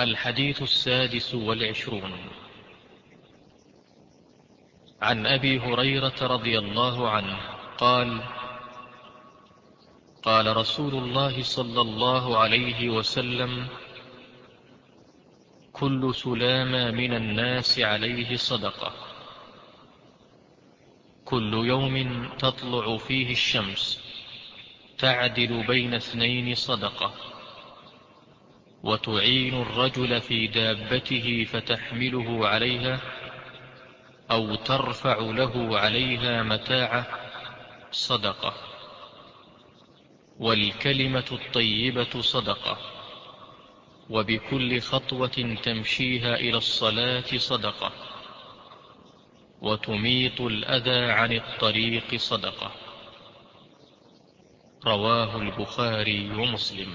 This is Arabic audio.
الحديث السادس والعشرون. عن أبي هريرة رضي الله عنه قال قال رسول الله صلى الله عليه وسلم كل سلام من الناس عليه صدقة. كل يوم تطلع فيه الشمس تعدل بين اثنين صدقة. وتعين الرجل في دابته فتحمله عليها أو ترفع له عليها متاعه صدقة. والكلمة الطيبة صدقة. وبكل خطوة تمشيها إلى الصلاة صدقة. وتميط الأذى عن الطريق صدقة. رواه البخاري ومسلم.